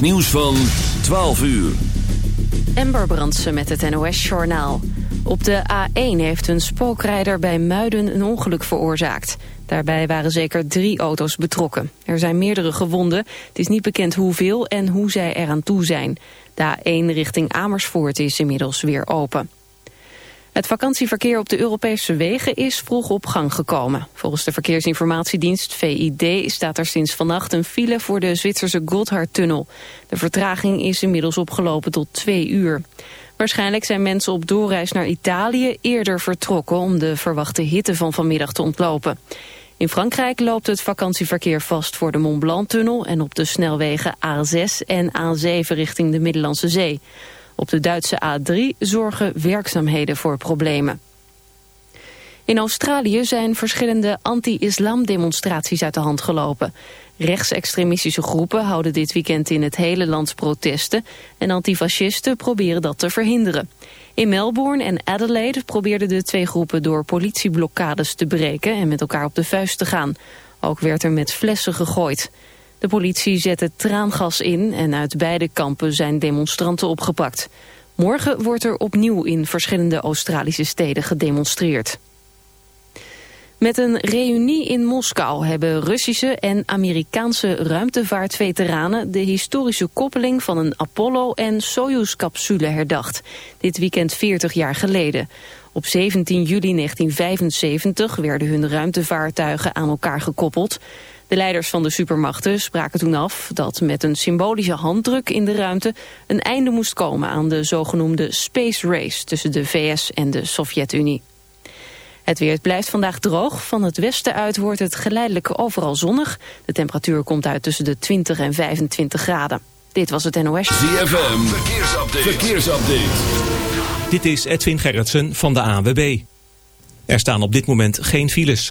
Nieuws van 12 uur. Ember Brandsen met het NOS-journaal. Op de A1 heeft een spookrijder bij Muiden een ongeluk veroorzaakt. Daarbij waren zeker drie auto's betrokken. Er zijn meerdere gewonden. Het is niet bekend hoeveel en hoe zij eraan toe zijn. De A1 richting Amersfoort is inmiddels weer open. Het vakantieverkeer op de Europese wegen is vroeg op gang gekomen. Volgens de Verkeersinformatiedienst VID staat er sinds vannacht een file voor de Zwitserse Gotthardtunnel. De vertraging is inmiddels opgelopen tot twee uur. Waarschijnlijk zijn mensen op doorreis naar Italië eerder vertrokken om de verwachte hitte van vanmiddag te ontlopen. In Frankrijk loopt het vakantieverkeer vast voor de Mont Blanc-tunnel en op de snelwegen A6 en A7 richting de Middellandse Zee. Op de Duitse A3 zorgen werkzaamheden voor problemen. In Australië zijn verschillende anti-islam demonstraties uit de hand gelopen. Rechtsextremistische groepen houden dit weekend in het hele land protesten... en antifascisten proberen dat te verhinderen. In Melbourne en Adelaide probeerden de twee groepen door politieblokkades te breken... en met elkaar op de vuist te gaan. Ook werd er met flessen gegooid. De politie zette traangas in en uit beide kampen zijn demonstranten opgepakt. Morgen wordt er opnieuw in verschillende Australische steden gedemonstreerd. Met een reunie in Moskou hebben Russische en Amerikaanse ruimtevaartveteranen de historische koppeling van een Apollo- en Soyuz-capsule herdacht. Dit weekend 40 jaar geleden. Op 17 juli 1975 werden hun ruimtevaartuigen aan elkaar gekoppeld. De leiders van de supermachten spraken toen af dat met een symbolische handdruk in de ruimte een einde moest komen aan de zogenoemde space race tussen de VS en de Sovjet-Unie. Het weer blijft vandaag droog. Van het westen uit wordt het geleidelijk overal zonnig. De temperatuur komt uit tussen de 20 en 25 graden. Dit was het NOS. ZFM, verkeersupdate. verkeersupdate. Dit is Edwin Gerritsen van de AWB. Er staan op dit moment geen files.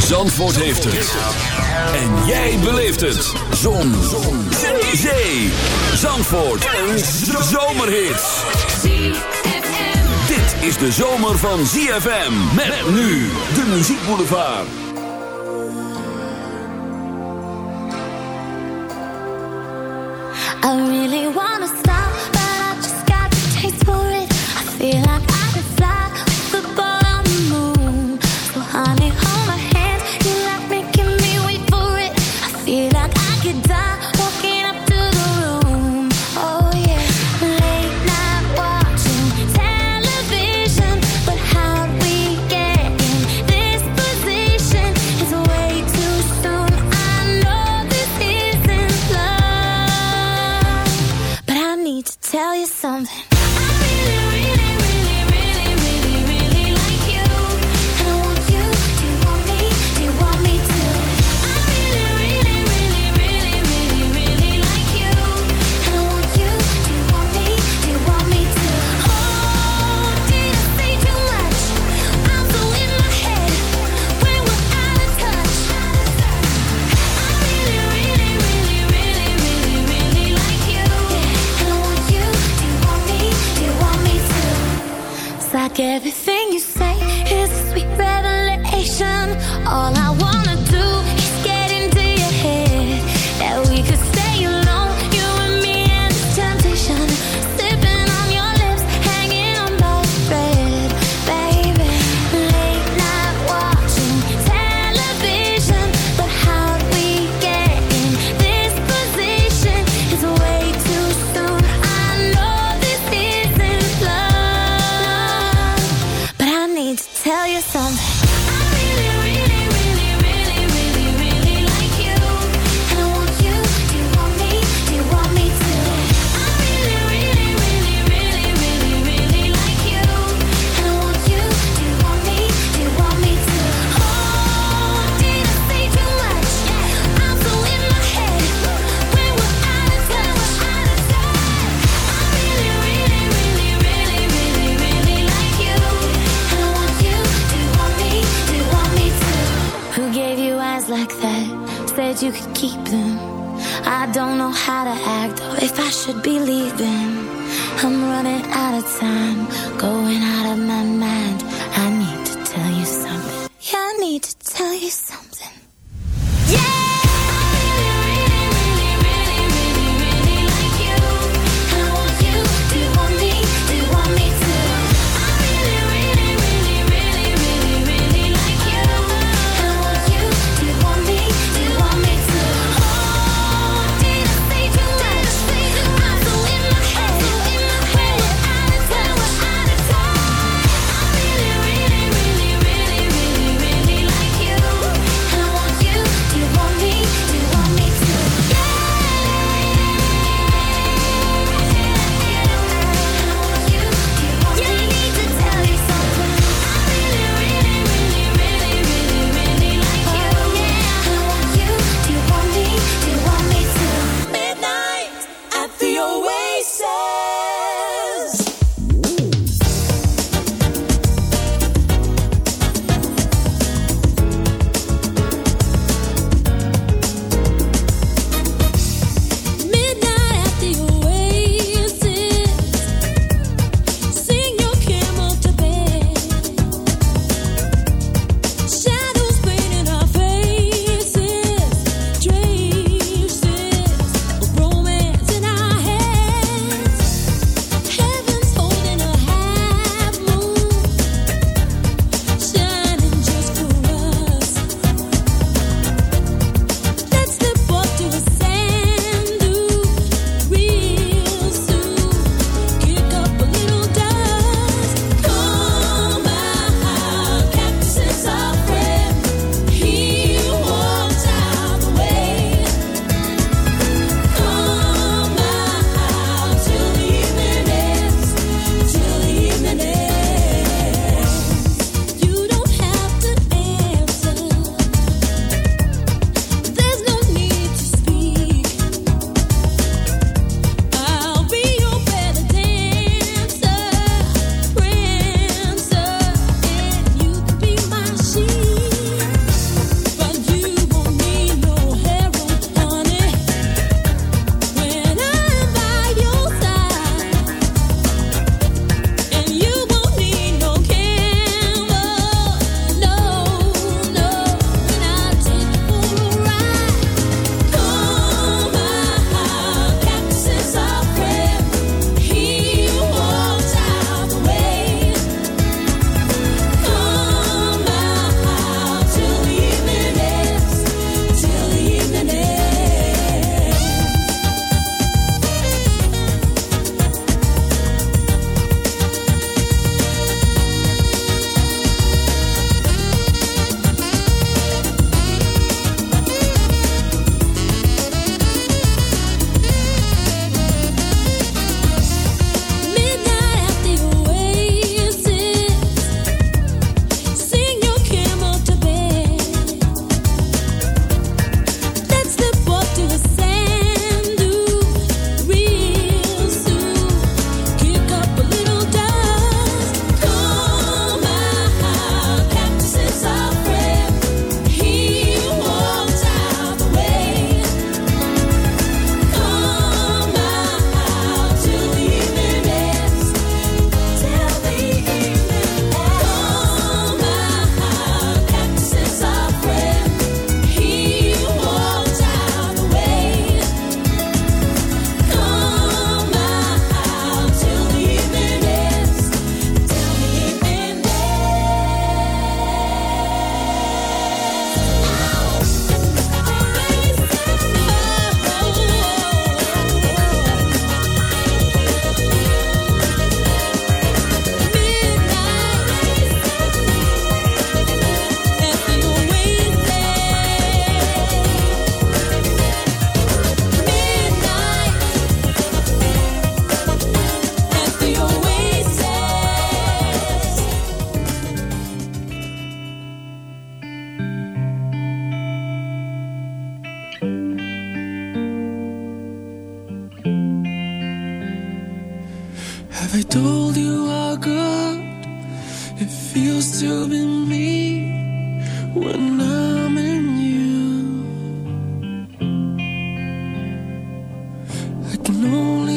Zandvoort heeft het. En jij beleeft het. Zon. Zon. Zee. Zandvoort. Een zomerhit. Dit is de zomer van ZFM. Met nu de muziekboulevard. I really wanna tell you something. Should be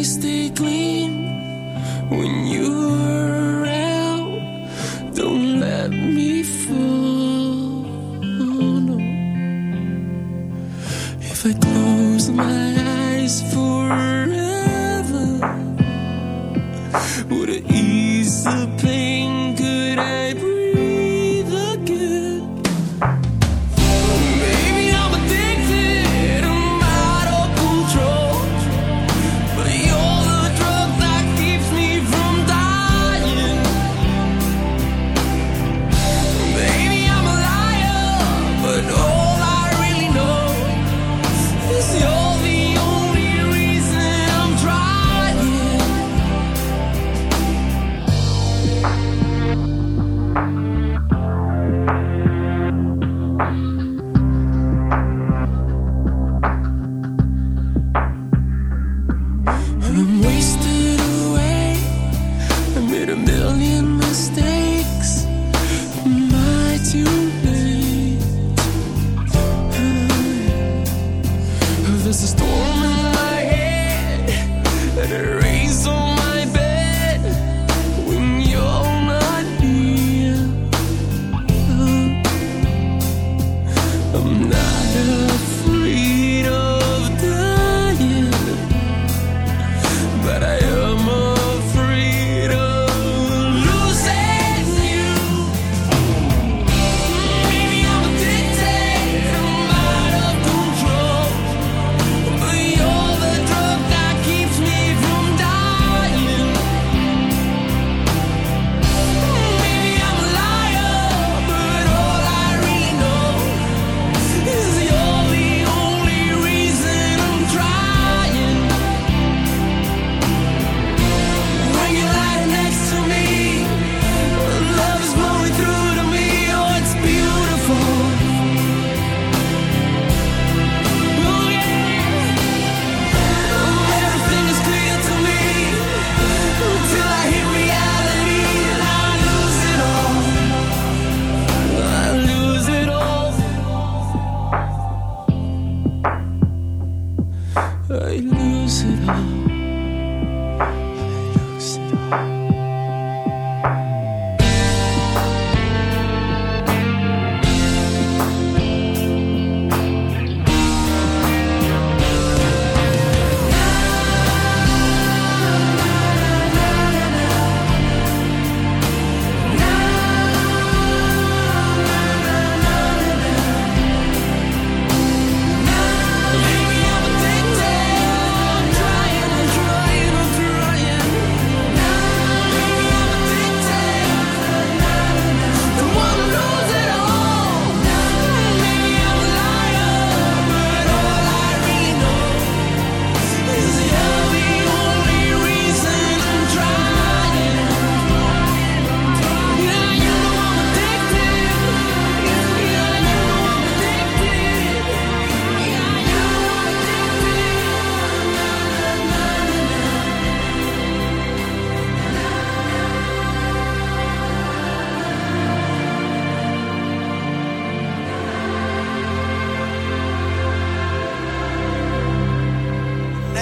stay clean when you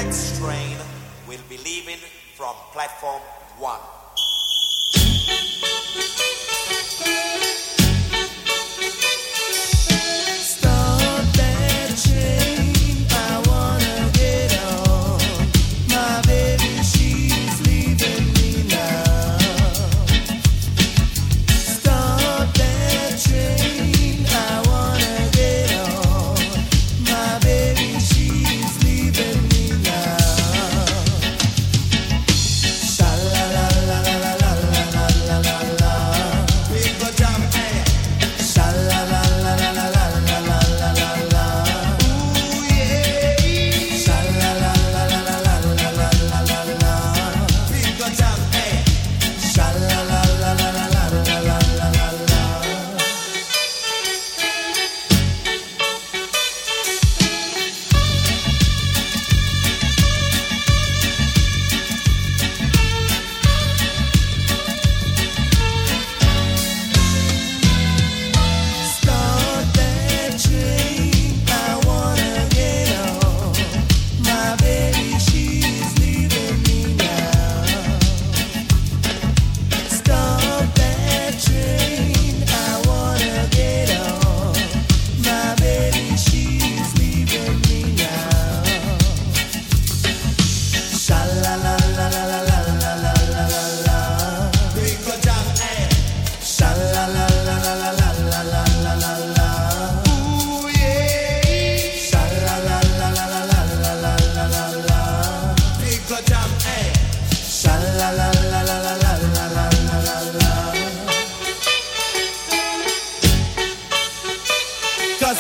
next train will be leaving from platform one.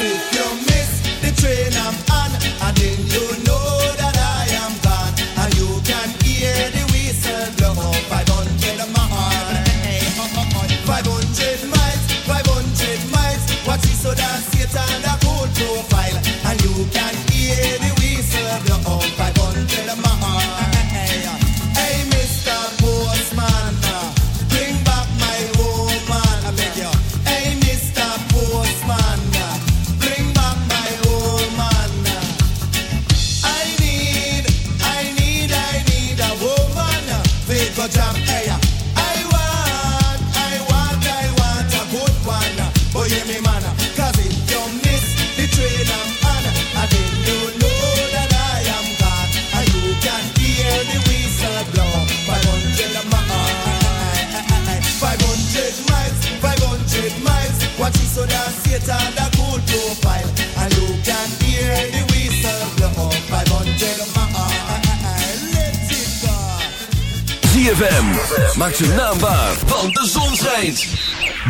You.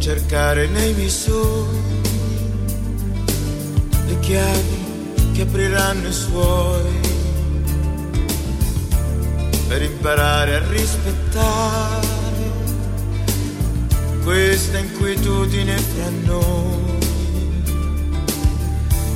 Cercare nei miei le chiavi che apriranno i suoi per imparare a rispettare questa inquietudine fra noi.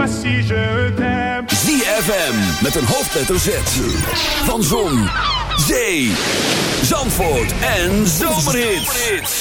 pas si. ZFM met een hoofdletter Z. Van Zon, Zee, Zandvoort en Zomerhits.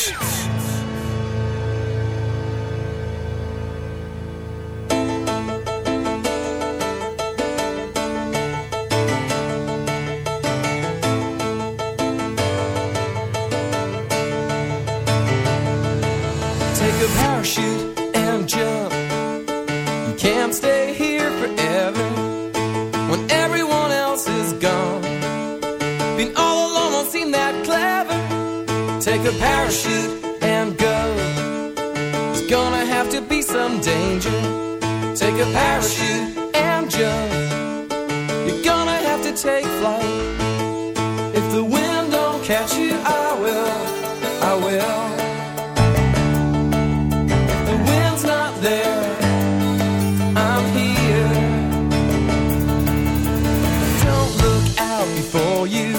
Before you.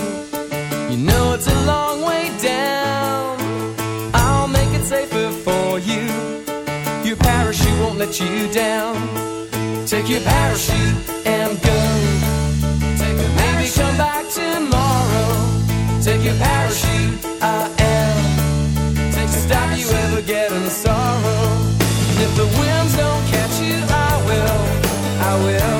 You know it's a long way down. I'll make it safer for you. Your parachute won't let you down. Take your parachute and go. Take a Maybe come back tomorrow. Take your parachute. I am to stop you ever getting sorrow. And if the winds don't catch you, I will, I will.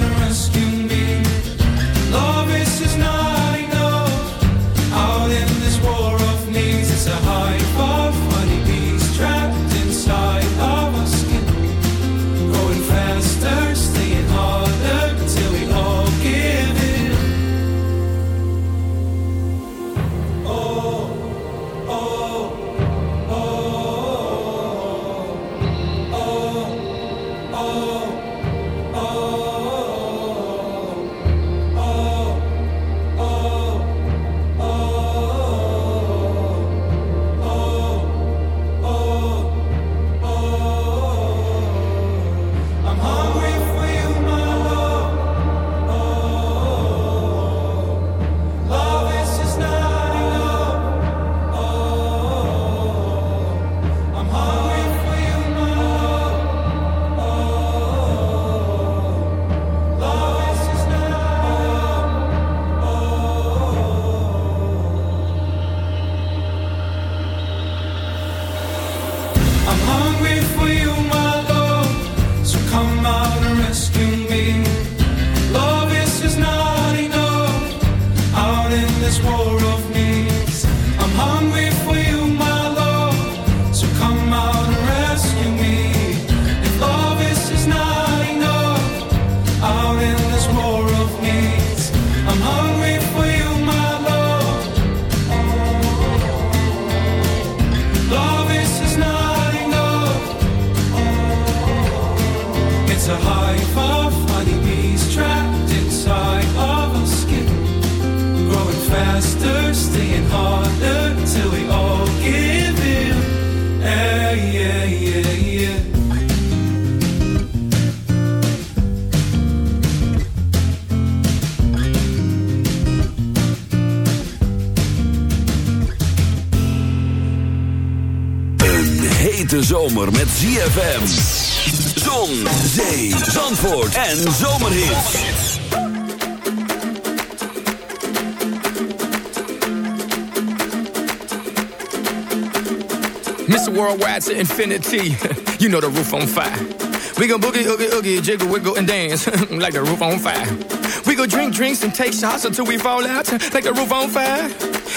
this war of needs. I'm hungry for you, my zomer met ZFM. Zon, zee, zandvoort en zomerhits. Mr. Worldwide to infinity. you know the roof on fire. We gon' boogie, oogie, oogie, jiggle, wiggle, and dance like the roof on fire. We go drink drinks and take shots until we fall out like the roof on fire.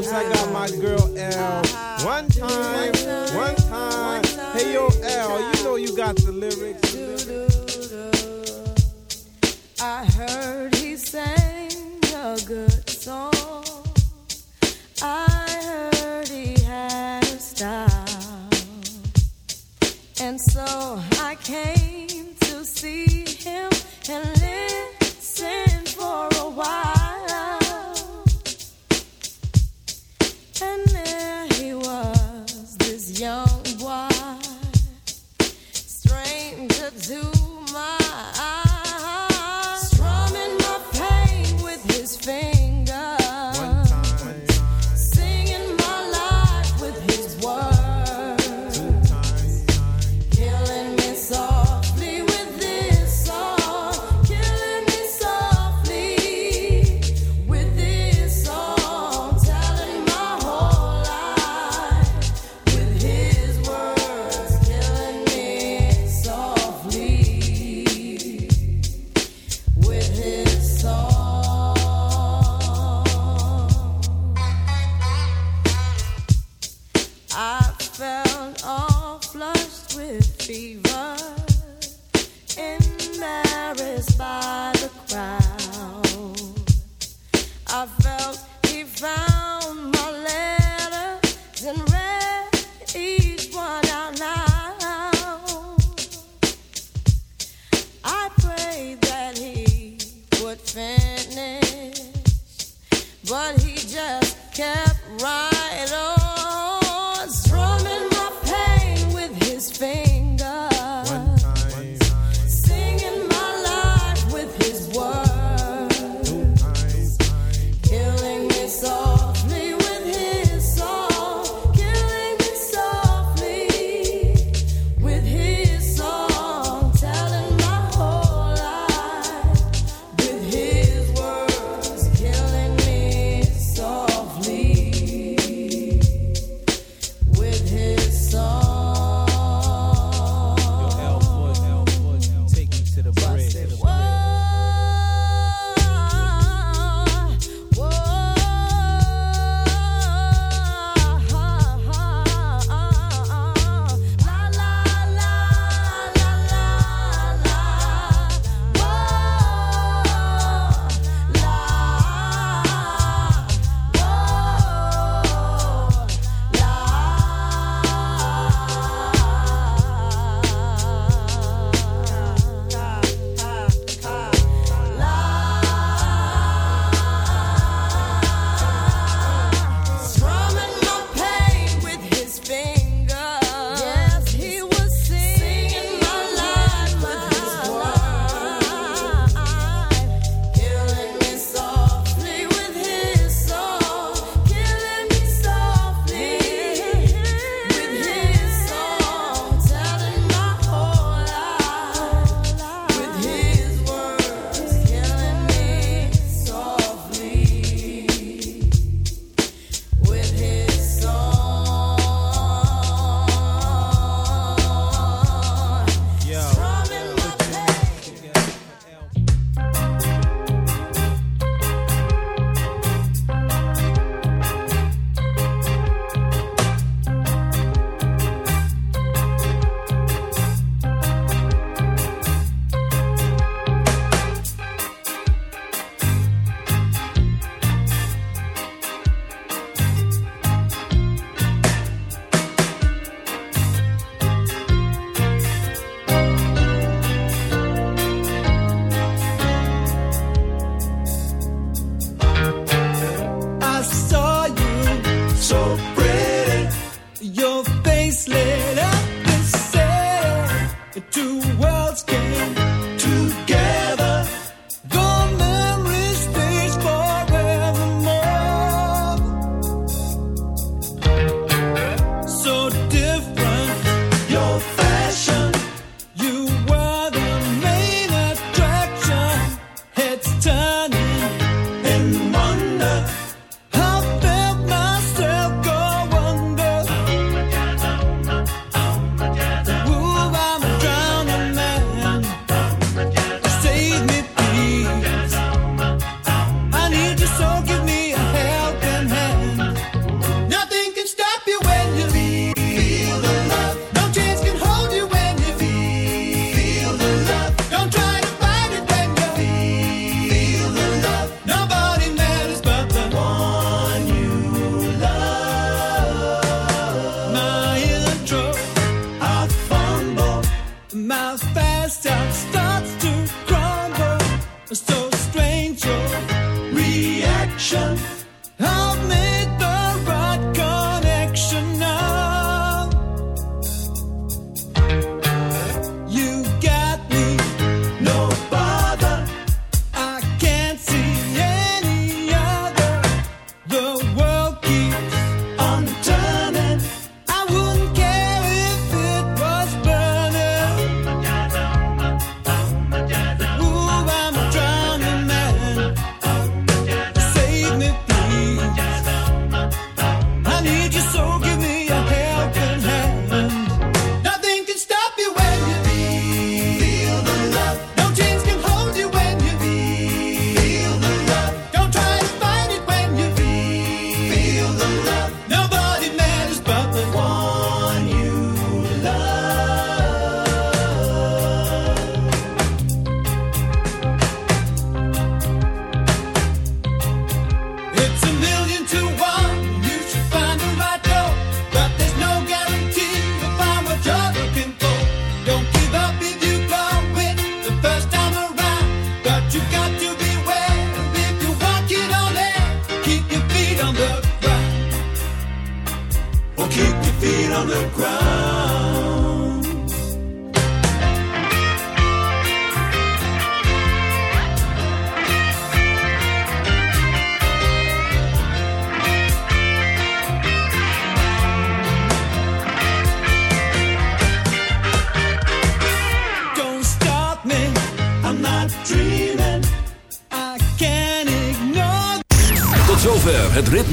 I got my girl